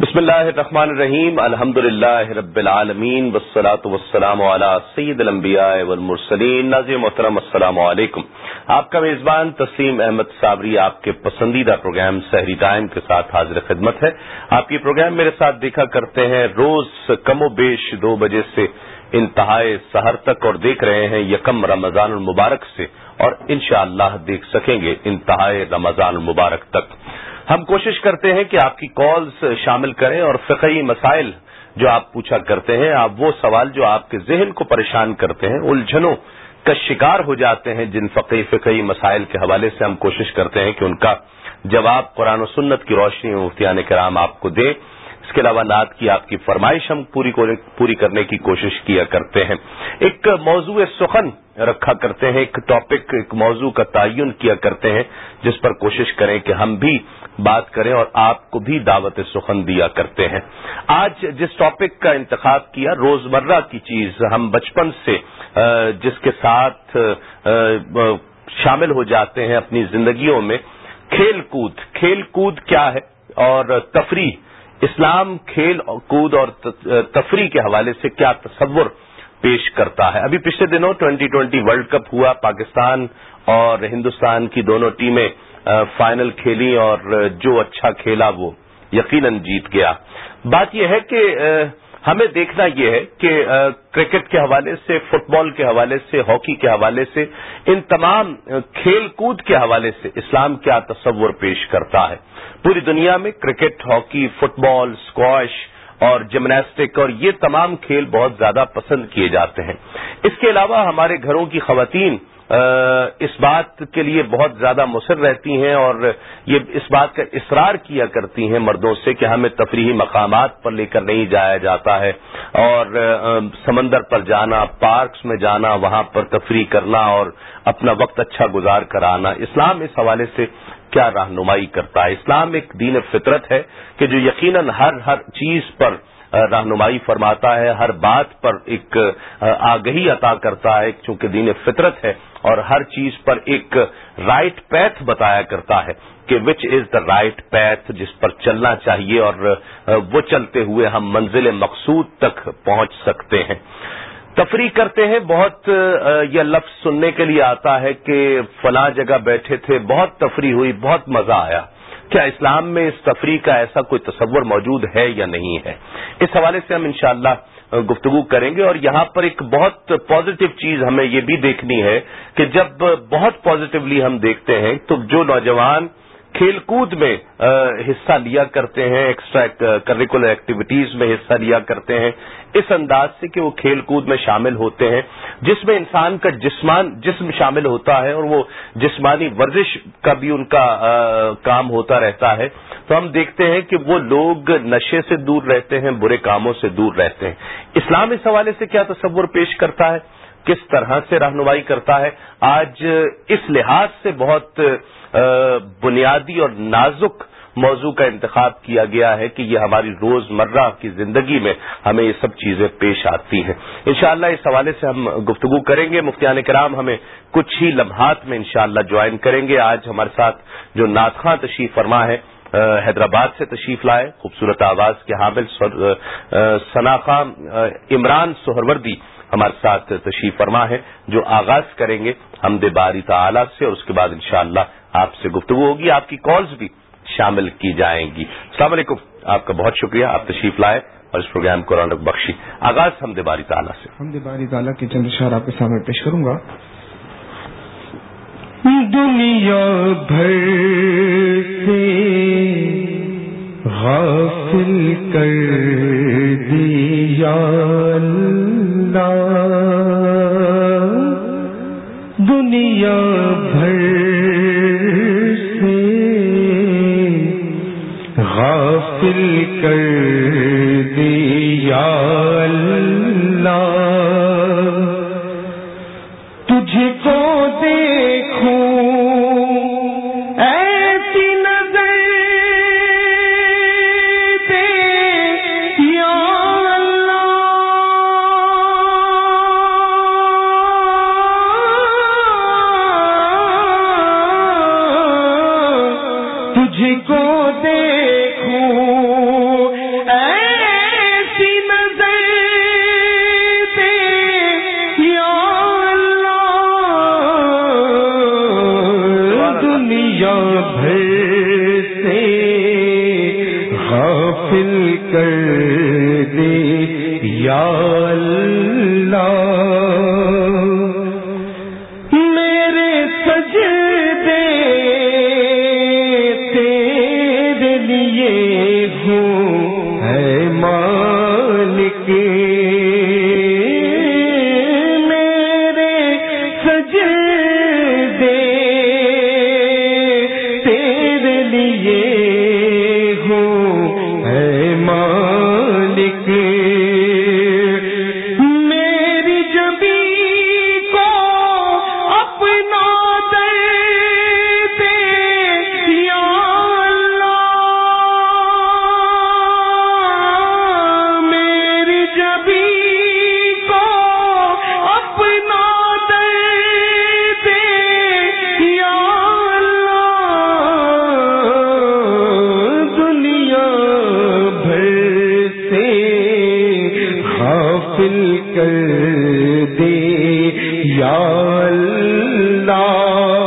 بسم اللہ الرحمن الرحیم الحمد للہ رب العالمین وسلاۃ وسلام علی سید الانبیاء والمرسلین ناظر محترم، السلام علیکم۔ آپ کا میزبان تسلیم احمد صابری آپ کے پسندیدہ پروگرام سحری ٹائم کے ساتھ حاضر خدمت ہے۔ آپ یہ پروگرام میرے ساتھ دیکھا کرتے ہیں، روز کم و بیش دو بجے سے انتہائے سحر تک اور دیکھ رہے ہیں یکم رمضان المبارک سے اور انشاءاللہ اللہ دیکھ سکیں گے انتہائے رمضان المبارک تک۔ ہم کوشش کرتے ہیں کہ آپ کی کالز شامل کریں اور فقہی مسائل جو آپ پوچھا کرتے ہیں، آپ وہ سوال جو آپ کے ذہن کو پریشان کرتے ہیں، الجھنوں کا شکار ہو جاتے ہیں جن فقی فقہی مسائل کے حوالے سے ہم کوشش کرتے ہیں کہ ان کا جواب قرآن و سنت کی روشنی میں مفتیان کرام آپ کو دیں۔ اس کے علاوہ نعت کی آپ کی فرمائش ہم پوری پوری کرنے کی کوشش کیا کرتے ہیں۔ ایک موضوع سخن رکھا کرتے ہیں، ایک ٹاپک ایک موضوع کا تعین کیا کرتے ہیں، جس پر کوشش کریں کہ ہم بھی بات کریں اور آپ کو بھی دعوت سخن دیا کرتے ہیں۔ آج جس ٹاپک کا انتخاب کیا، روزمرہ کی چیز، ہم بچپن سے جس کے ساتھ شامل ہو جاتے ہیں اپنی زندگیوں میں، کھیل کود۔ کھیل کود کیا ہے؟ اور تفریح۔ اسلام کھیل کود اور تفریح کے حوالے سے کیا تصور پیش کرتا ہے؟ ابھی پچھلے دنوں ٹوینٹی ٹوینٹی ورلڈ کپ ہوا، پاکستان اور ہندوستان کی دونوں ٹیمیں فائنل کھیلی اور جو اچھا کھیلا وہ یقیناً جیت گیا۔ بات یہ ہے کہ ہمیں دیکھنا یہ ہے کہ کرکٹ کے حوالے سے، فٹ بال کے حوالے سے، ہاکی کے حوالے سے، ان تمام کھیل کود کے حوالے سے اسلام کیا تصور پیش کرتا ہے۔ پوری دنیا میں cricket, hockey, football squash اور جمناسٹک اور یہ تمام کھیل بہت زیادہ پسند کیے جاتے ہیں۔ اس کے علاوہ ہمارے گھروں کی خواتین اس بات کے لیے بہت زیادہ مصر رہتی ہیں اور یہ اس بات کا اصرار کیا کرتی ہیں مردوں سے کہ ہمیں تفریحی مقامات پر لے کر نہیں جایا جاتا ہے اور سمندر پر جانا، پارکس میں جانا، وہاں پر تفریح کرنا اور اپنا وقت اچھا گزار کر آنا اسلام اس حوالے سے کیا رہنمائی کرتا ہے؟ اسلام ایک دین فطرت ہے کہ جو یقیناً ہر ہر چیز پر رہنمائی فرماتا ہے، ہر بات پر ایک آگہی عطا کرتا ہے، چونکہ دین فطرت ہے، اور ہر چیز پر ایک رائٹ پیتھ بتایا کرتا ہے کہ وچ از دا رائٹ پیتھ جس پر چلنا چاہیے اور وہ چلتے ہوئے ہم منزل مقصود تک پہنچ سکتے ہیں۔ تفریح کرتے ہیں، بہت یہ لفظ سننے کے لیے آتا ہے کہ فلاں جگہ بیٹھے تھے، بہت تفریح ہوئی، بہت مزہ آیا۔ کیا اسلام میں اس تفریح کا ایسا کوئی تصور موجود ہے یا نہیں ہے؟ اس حوالے سے ہم انشاءاللہ گفتگو کریں گے اور یہاں پر ایک بہت پازیٹو چیز ہمیں یہ بھی دیکھنی ہے کہ جب بہت پازیٹیولی ہم دیکھتے ہیں تو جو نوجوان کھیل کود میں حصہ لیا کرتے ہیں ایکسٹرا کریکولر ایکٹیویٹیز میں حصہ لیا کرتے ہیں۔ اس انداز سے کہ وہ کھیل کود میں شامل ہوتے ہیں، جس میں انسان کا جسمان، جسم شامل ہوتا ہے اور وہ جسمانی ورزش کا بھی ان کا کام ہوتا رہتا ہے۔ تو ہم دیکھتے ہیں کہ وہ لوگ نشے سے دور رہتے ہیں، برے کاموں سے دور رہتے ہیں۔ اسلام اس حوالے سے کیا تصور پیش کرتا ہے؟ کس طرح سے رہنمائی کرتا ہے؟ آج اس لحاظ سے بہت بنیادی اور نازک موضوع کا انتخاب کیا گیا ہے کہ یہ ہماری روز مرہ کی زندگی میں ہمیں یہ سب چیزیں پیش آتی ہیں۔ انشاءاللہ اس حوالے سے ہم گفتگو کریں گے۔ مفتیان کرام ہمیں کچھ ہی لمحات میں انشاءاللہ جوائن کریں گے۔ آج ہمارے ساتھ جو ناتخواں تشریف فرما ہے حیدرآباد سے تشریف لائے، خوبصورت آواز کے حامل ثنا خان عمران سہروردی ہمارے ساتھ تشریف فرما ہے جو آغاز کریں گے حمد باری تعالی سے اور اس کے بعد انشاءاللہ آپ سے گفتگو ہوگی آپ کی کالز بھی شامل کی جائیں گی۔ السلام علیکم۔ آپ کا بہت شکریہ آپ تشریف لائے اور اس پروگرام کو رونق بخشی۔ آغاز حمد باری تعالیٰ سے۔ حمد باری تعالیٰ کی چند اشار آپ کے سامنے پیش کروں گا۔ دنیا بھر سے غافل کر دیا دنیا بھر کر دیا۔ کر دے یا اللہ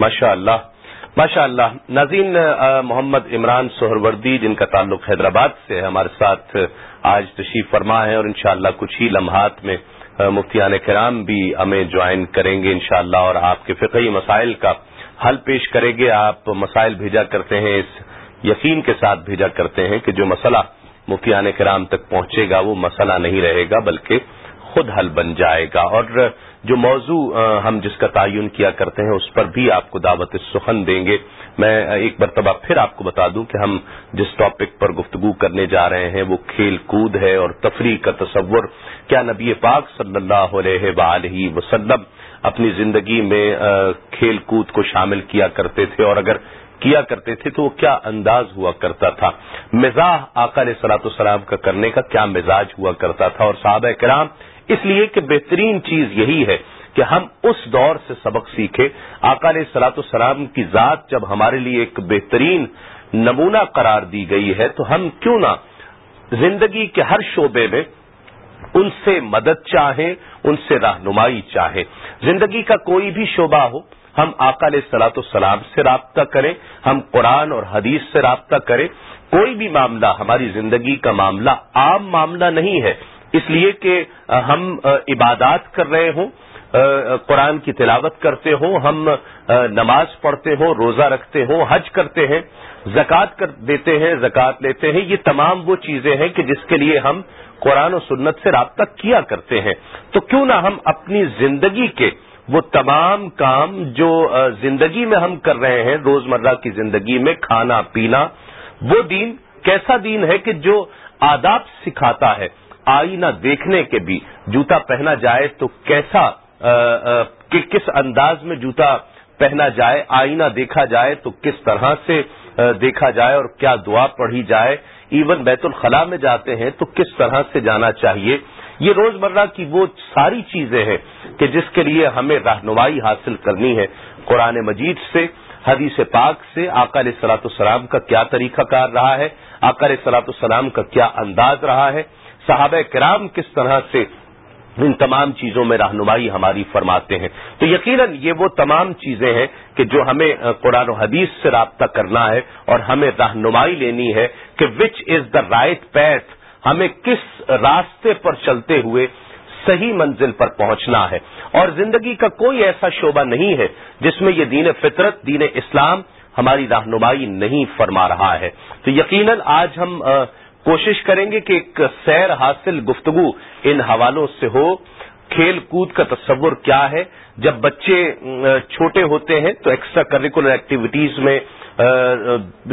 ماشاء اللہ ماشاء اللہ۔ ناظرین محمد عمران سہروردی، جن کا تعلق حیدرآباد سے ہے، ہمارے ساتھ آج تشریف فرما ہے اور انشاءاللہ کچھ ہی لمحات میں مفتیان کرام بھی ہمیں جوائن کریں گے انشاءاللہ اور آپ کے فقہی مسائل کا حل پیش کریں گے۔ آپ مسائل بھیجا کرتے ہیں اس یقین کے ساتھ بھیجا کرتے ہیں کہ جو مسئلہ مفتیان کرام تک پہنچے گا وہ مسئلہ نہیں رہے گا، بلکہ خود حل بن جائے گا۔ اور جو موضوع ہم جس کا تعین کیا کرتے ہیں، اس پر بھی آپ کو دعوت سخن دیں گے۔ میں ایک مرتبہ پھر آپ کو بتا دوں کہ ہم جس ٹاپک پر گفتگو کرنے جا رہے ہیں، وہ کھیل کود ہے اور تفریح کا تصور۔ کیا نبی پاک صلی اللہ علیہ وآلہ وسلم اپنی زندگی میں کھیل کود کو شامل کیا کرتے تھے؟ اور اگر کیا کرتے تھے تو وہ کیا انداز ہوا کرتا تھا؟ مزاح آقا علیہ سلاۃ السلام کا کرنے کا کیا مزاج ہوا کرتا تھا؟ اور صحابہ کرام، اس لیے کہ بہترین چیز یہی ہے کہ ہم اس دور سے سبق سیکھیں۔ آقا علیہ سلاۃ السلام کی ذات جب ہمارے لیے ایک بہترین نمونہ قرار دی گئی ہے، تو ہم کیوں نہ زندگی کے ہر شعبے میں ان سے مدد چاہیں، ان سے رہنمائی چاہیں۔ زندگی کا کوئی بھی شعبہ ہو ہم آقا علیہ سلاۃ السلام سے رابطہ کریں، ہم قرآن اور حدیث سے رابطہ کریں۔ کوئی بھی معاملہ، ہماری زندگی کا معاملہ عام معاملہ نہیں ہے۔ اس لیے کہ ہم عبادات کر رہے ہوں، قرآن کی تلاوت کرتے ہوں، ہم نماز پڑھتے ہوں، روزہ رکھتے ہوں، حج کرتے ہیں، زکوٰۃ کر دیتے ہیں، زکوٰۃ لیتے ہیں۔ یہ تمام وہ چیزیں ہیں کہ جس کے لیے ہم قرآن و سنت سے رابطہ کیا کرتے ہیں۔ تو کیوں نہ ہم اپنی زندگی کے وہ تمام کام جو زندگی میں ہم کر رہے ہیں روزمرہ کی زندگی میں کھانا پینا وہ دین کیسا دین ہے کہ جو آداب سکھاتا ہے آئینہ دیکھنے کے بھی جوتا پہنا جائے تو کیسا آ، آ، کہ کس انداز میں جوتا پہنا جائے آئینہ دیکھا جائے تو کس طرح سے آ، دیکھا جائے اور کیا دعا پڑھی جائے ایون بیت الخلاء میں جاتے ہیں تو کس طرح سے جانا چاہیے۔ یہ روزمرہ کی وہ ساری چیزیں ہیں کہ جس کے لیے ہمیں رہنمائی حاصل کرنی ہے قرآن مجید سے، حدیث پاک سے آکار سلاط السلام کا کیا طریقہ کار رہا ہے آکار سلاط السلام کا کیا انداز رہا ہے، صحابہ کرام کس طرح سے ان تمام چیزوں میں رہنمائی ہماری فرماتے ہیں۔ تو یقیناً یہ وہ تمام چیزیں ہیں کہ جو ہمیں قرآن و حدیث سے رابطہ کرنا ہے اور ہمیں رہنمائی لینی ہے کہ وچ از دا رائٹ پیتھ ہمیں کس راستے پر چلتے ہوئے صحیح منزل پر پہنچنا ہے۔ اور زندگی کا کوئی ایسا شعبہ نہیں ہے جس میں یہ دین فطرت، دین اسلام ہماری رہنمائی نہیں فرما رہا ہے۔ تو یقیناً آج ہم کوشش کریں گے کہ ایک سیر حاصل گفتگو ان حوالوں سے ہو۔ کھیل کود کا تصور کیا ہے؟ جب بچے چھوٹے ہوتے ہیں تو ایکسٹرا کریکولر ایکٹیویٹیز میں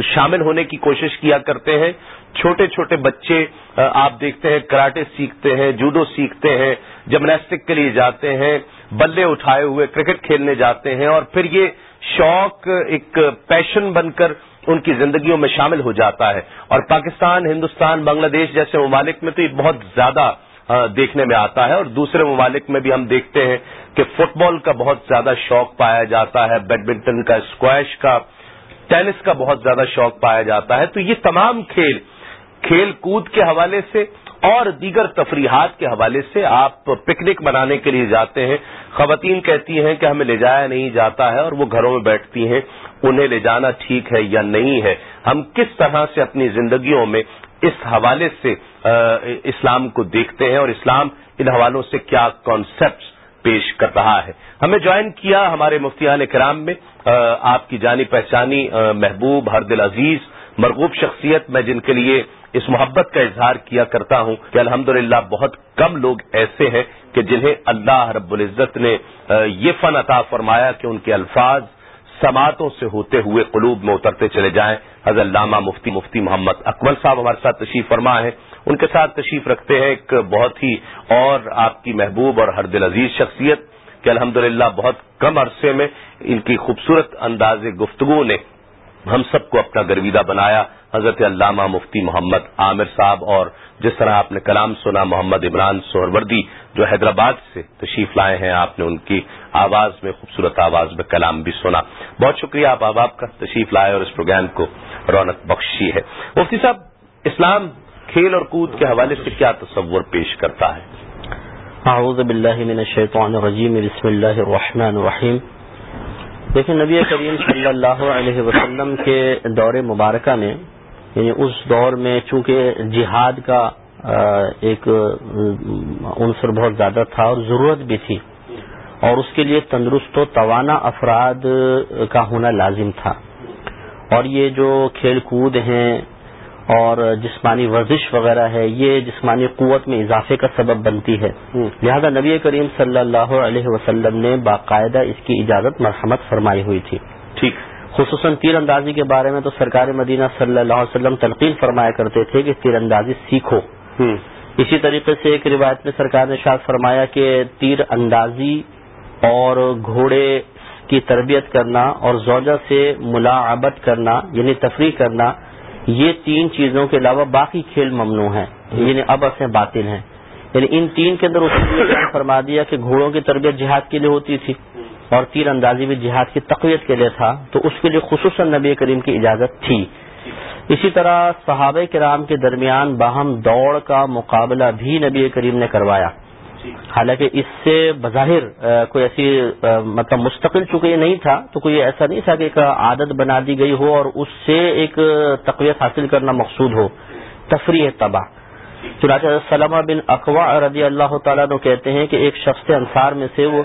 شامل ہونے کی کوشش کیا کرتے ہیں۔ چھوٹے چھوٹے بچے آپ دیکھتے ہیں، کراٹے سیکھتے ہیں، جوڈو سیکھتے ہیں، جمناسٹک کے لیے جاتے ہیں، بلے اٹھائے ہوئے، کرکٹ کھیلنے جاتے ہیں اور پھر یہ شوق، ایک پیشن بن کر ان کی زندگیوں میں شامل ہو جاتا ہے۔ اور پاکستان، ہندوستان، بنگلہ دیش جیسے ممالک میں تو یہ بہت زیادہ دیکھنے میں آتا ہے۔ اور دوسرے ممالک میں بھی ہم دیکھتے ہیں کہ فٹ بال کا بہت زیادہ شوق پایا جاتا ہے، بیڈمنٹن کا اسکویش کا، ٹینس کا بہت زیادہ شوق پایا جاتا ہے۔ تو یہ تمام کھیل کھیل کود کے حوالے سے اور دیگر تفریحات کے حوالے سے آپ پکنک منانے کے لیے جاتے ہیں۔ خواتین کہتی ہیں کہ ہمیں لے جایا نہیں جاتا ہے اور وہ گھروں میں بیٹھتی ہیں۔ انہیں لے جانا ٹھیک ہے یا نہیں ہے؟ ہم کس طرح سے اپنی زندگیوں میں اس حوالے سے اسلام کو دیکھتے ہیں اور اسلام ان حوالوں سے کیا کانسیپٹس پیش کر رہا ہے؟ ہمیں جوائن کیا ہمارے مفتیان کرام میں۔ آپ کی جانی پہچانی محبوب ہر دل عزیز، مرغوب شخصیت میں جن کے لیے اس محبت کا اظہار کیا کرتا ہوں کہ الحمد بہت کم لوگ ایسے ہیں کہ جنہیں اللہ رب العزت نے یہ فن عطا فرمایا کہ ان کے الفاظ سماعتوں سے ہوتے ہوئے قلوب میں اترتے چلے جائیں۔ حضرت علامہ مفتی مفتی محمد اکمل صاحب ہمارے ساتھ تشریف فرما ہے ان کے ساتھ تشریف رکھتے ہیں ایک بہت ہی اور آپ کی محبوب اور ہر دل عزیز شخصیت کہ الحمد بہت کم عرصے میں ان کی خوبصورت انداز گفتگو نے ہم سب کو اپنا گرویدہ بنایا، حضرت علامہ مفتی محمد عامر صاحب اور جس طرح آپ نے کلام سنا، محمد عمران سہروردی جو حیدرآباد سے تشریف لائے ہیں، آپ نے ان کی آواز میں خوبصورت آواز میں کلام بھی سنا۔ بہت شکریہ آپ احباب کا تشریف لائے اور اس پروگرام کو رونق بخشی ہے۔ مفتی صاحب، اسلام کھیل اور کود کے حوالے سے کیا تصور پیش کرتا ہے؟ اعوذ باللہ من الشیطان الرجیم، بسم اللہ الرحمن الرحیم۔ دیکھیں نبی کریم صلی اللہ علیہ وسلم کے دور مبارکہ میں یعنی اس دور میں چونکہ جہاد کا ایک عنصر بہت زیادہ تھا اور ضرورت بھی تھی، اور اس کے لیے تندرست و توانا افراد کا ہونا لازم تھا۔ اور یہ جو کھیل کود ہیں اور جسمانی ورزش وغیرہ ہے یہ جسمانی قوت میں اضافے کا سبب بنتی ہے۔ لہذا نبی کریم صلی اللہ علیہ وسلم نے باقاعدہ اس کی اجازت مرحمت فرمائی ہوئی تھی۔ ٹھیک۔ خصوصاً تیر اندازی کے بارے میں تو سرکار مدینہ صلی اللہ علیہ وسلم تلقین فرمایا کرتے تھے کہ تیر اندازی سیکھو۔ اسی طریقے سے ایک روایت میں سرکار نے شاد فرمایا کہ تیر اندازی اور گھوڑے کی تربیت کرنا اور زوجہ سے ملاعبت کرنا یعنی تفریح کرنا یہ تین چیزوں کے علاوہ باقی کھیل ممنوع ہیں یعنی اب سے باطل ہیں۔ یعنی ان تین کے اندر اس نے فرما دیا کہ گھوڑوں کی تربیت جہاد کے لیے ہوتی تھی اور تیر اندازی بھی جہاد کی تقویت کے لیے تھا، تو اس کے لیے خصوصاً نبی کریم کی اجازت تھی۔ اسی طرح صحابہ کرام کے درمیان باہم دوڑ کا مقابلہ بھی نبی کریم نے کروایا۔ حالانکہ اس سے بظاہر کوئی ایسی مطلب مستقل چونکہ یہ نہیں تھا تو کوئی ایسا نہیں تھا کہ ایک عادت بنا دی گئی ہو اور اس سے ایک تقویت حاصل کرنا مقصود ہو۔ تفریح تباہ۔ چنانچہ سلمہ بن اقوا رضی اللہ تعالیٰ نے کہتے ہیں کہ ایک شخص انصار میں سے وہ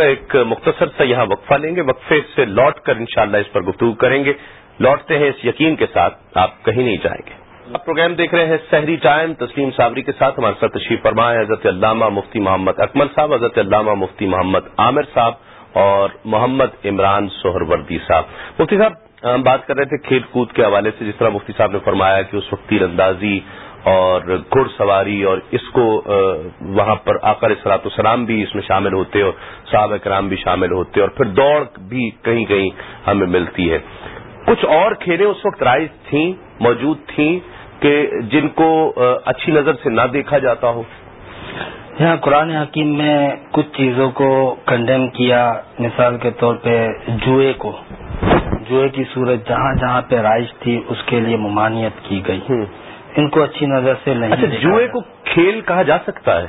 ایک مختصر سا یہاں وقفہ لیں گے۔ وقفے سے لوٹ کر انشاءاللہ اس پر گفتگو کریں گے۔ لوٹتے ہیں اس یقین کے ساتھ آپ کہیں نہیں جائیں گے۔ پروگرام دیکھ رہے ہیں سحری ٹائم۔ تسلیم صابری کے ساتھ ہمارے ساتھ تشریف فرما ہے حضرت علامہ مفتی محمد اکمل صاحب، حضرت علامہ مفتی محمد عامر صاحب اور محمد عمران سہر وردی صاحب۔ مفتی صاحب، ہم بات کر رہے تھے کھیل کود کے حوالے سے، جس طرح مفتی صاحب نے فرمایا کہ اس وقت تیر اندازی اور گھڑ سواری اور اس کو وہاں پر آکر سلاط السلام بھی اس میں شامل ہوتے اور صحابہ کرام بھی شامل ہوتے اور پھر دوڑ بھی کہیں کہیں ہمیں ملتی ہے۔ کچھ اور کھیلیں اس وقت رائج تھیں، موجود تھیں۔ کہ جن کو اچھی نظر سے نہ دیکھا جاتا ہو۔ یہاں قرآن حکیم میں کچھ چیزوں کو کنڈیم کیا مثال کے طور پہ جوئے کو۔ جوئے کی صورت جہاں جہاں پہ رائج تھی اس کے لیے ممانعت کی گئی۔ ان کو اچھی نظر سے نہیں اچھا جوئے۔ کو کھیل کہا جا سکتا ہے؟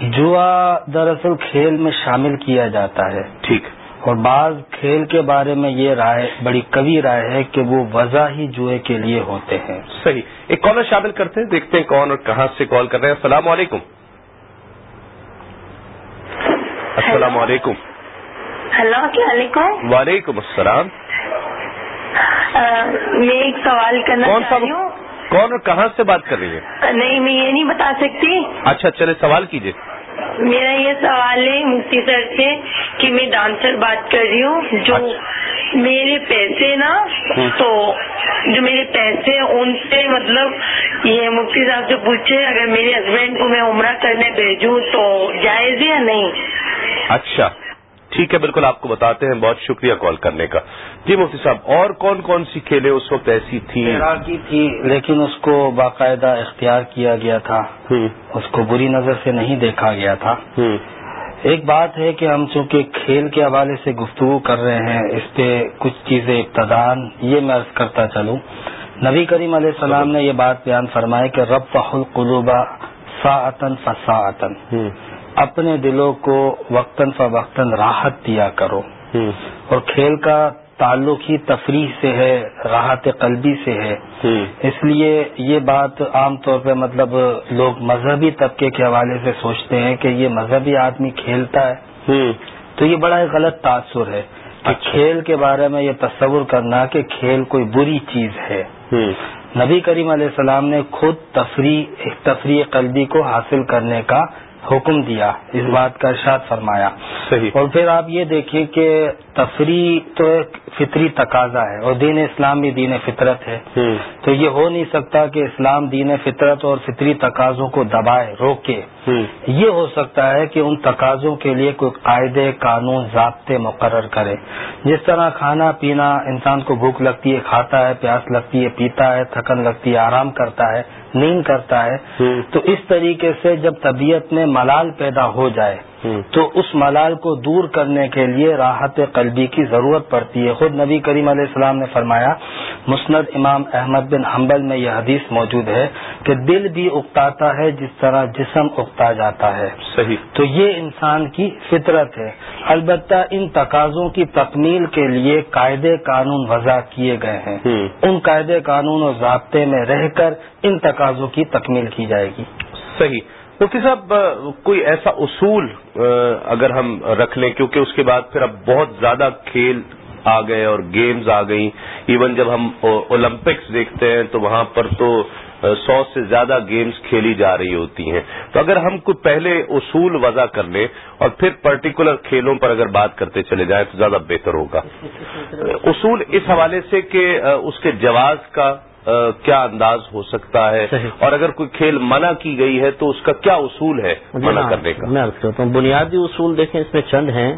جوا دراصل کھیل میں شامل کیا جاتا ہے۔ ٹھیک۔ اور بعض کھیل کے بارے میں یہ رائے بڑی کبھی رائے ہے کہ وہ وضع ہی جوئے کے لیے ہوتے ہیں۔ صحیح۔ ایک کالر شامل کرتے ہیں دیکھتے ہیں کون اور کہاں سے کال کر رہے ہیں۔ السلام علیکم۔ السلام علیکم۔ ہلو السلام علیکم۔ وعلیکم السلام۔ میں ایک سوال کرنا کون چاہ سا رہی ہوں۔ کون اور کہاں سے بات کر رہی ہیں نہیں میں یہ نہیں بتا سکتی۔ اچھا چلے سوال کیجیے میرا یہ سوال ہے مفتی سر سے کہ میں ڈانسر بات کر رہی ہوں جو۔ میرے پیسے نا ہوں۔ تو جو میرے پیسے ان سے مطلب یہ مفتی صاحب سے پوچھے اگر میرے ہسبینڈ کو میں عمرہ کرنے بھیجوں تو جائز یا نہیں اچھا ٹھیک ہے بالکل آپ کو بتاتے ہیں بہت شکریہ کال کرنے کا۔ جی مفتی صاحب اور کون کون سی کھیلیں اس وقت ایسی تھیں؟ تیراکی تھی لیکن اس کو باقاعدہ اختیار کیا گیا تھا۔ اس کو بری نظر سے نہیں دیکھا گیا تھا۔ ایک بات ہے کہ ہم چونکہ کھیل کے حوالے سے گفتگو کر رہے ہیں اس پہ کچھ چیزیں ابتدان یہ میں عرض کرتا چلوں۔ نبی کریم علیہ السلام نے یہ بات بیان فرمائی کہ رب فخل قلوبہ ساعتن فساعتن ہوں، اپنے دلوں کو وقتاً فوقتاً راحت دیا کرو۔ اور کھیل کا تعلق ہی تفریح سے ہے راحت قلبی سے ہے۔ اس لیے یہ بات عام طور پہ مطلب لوگ مذہبی طبقے کے حوالے سے سوچتے ہیں کہ یہ مذہبی آدمی کھیلتا ہے۔ تو یہ بڑا غلط تاثر ہے کہ اچھا۔ کھیل کے بارے میں یہ تصور کرنا کہ کھیل کوئی بری چیز ہے۔ نبی کریم علیہ السلام نے خود تفریح تفریح قلبی کو حاصل کرنے کا حکم دیا اس بات کا ارشاد فرمایا۔ صحیح۔ اور پھر آپ یہ دیکھیں کہ تفریح تو ایک فطری تقاضا ہے اور دین اسلام بھی دین فطرت ہے۔ تو یہ ہو نہیں سکتا کہ اسلام دین فطرت اور فطری تقاضوں کو دبائے روکے۔ یہ ہو سکتا ہے کہ ان تقاضوں کے لیے کوئی قاعدے قانون ضابطے مقرر کرے۔ جس طرح کھانا پینا انسان کو بھوک لگتی ہے کھاتا ہے پیاس لگتی ہے پیتا ہے تھکن لگتی ہے آرام کرتا ہے نیند کرتا ہے۔ تو اس طریقے سے جب طبیعت میں ملال پیدا ہو جائے تو اس ملال کو دور کرنے کے لیے راحت قلبی کی ضرورت پڑتی ہے۔ خود نبی کریم علیہ السلام نے فرمایا مسند امام احمد بن حنبل میں یہ حدیث موجود ہے کہ دل بھی اکتاتا ہے جس طرح جسم اکتا جاتا ہے۔ صحیح۔ تو یہ انسان کی فطرت ہے۔ البتہ ان تقاضوں کی تکمیل کے لیے قاعدے قانون وضع کیے گئے ہیں۔ ان قاعدے قانون و ضابطے میں رہ کر ان تقاضوں کی تکمیل کی جائے گی۔ صحیح۔ مفتی صاحب کوئی ایسا اصول اگر ہم رکھ لیں کیونکہ اس کے بعد پھر اب بہت زیادہ کھیل آ گئے اور گیمز آ گئی ایون جب ہم اولمپکس دیکھتے ہیں تو وہاں پر تو سو سے زیادہ گیمز کھیلی جا رہی ہوتی ہیں۔ تو اگر ہم کوئی پہلے اصول وضع کر لیں اور پھر پرٹیکولر کھیلوں پر اگر بات کرتے چلے جائیں تو زیادہ بہتر ہوگا۔ اصول اس حوالے سے کہ اس کے جواز کا کیا انداز ہو سکتا ہے۔ اور اگر کوئی کھیل منع کی گئی ہے تو اس کا کیا اصول ہے منع ہاں، کرنے کا؟ میں کرتا ہوں بنیادی اصول دیکھیں اس میں چند ہیں۔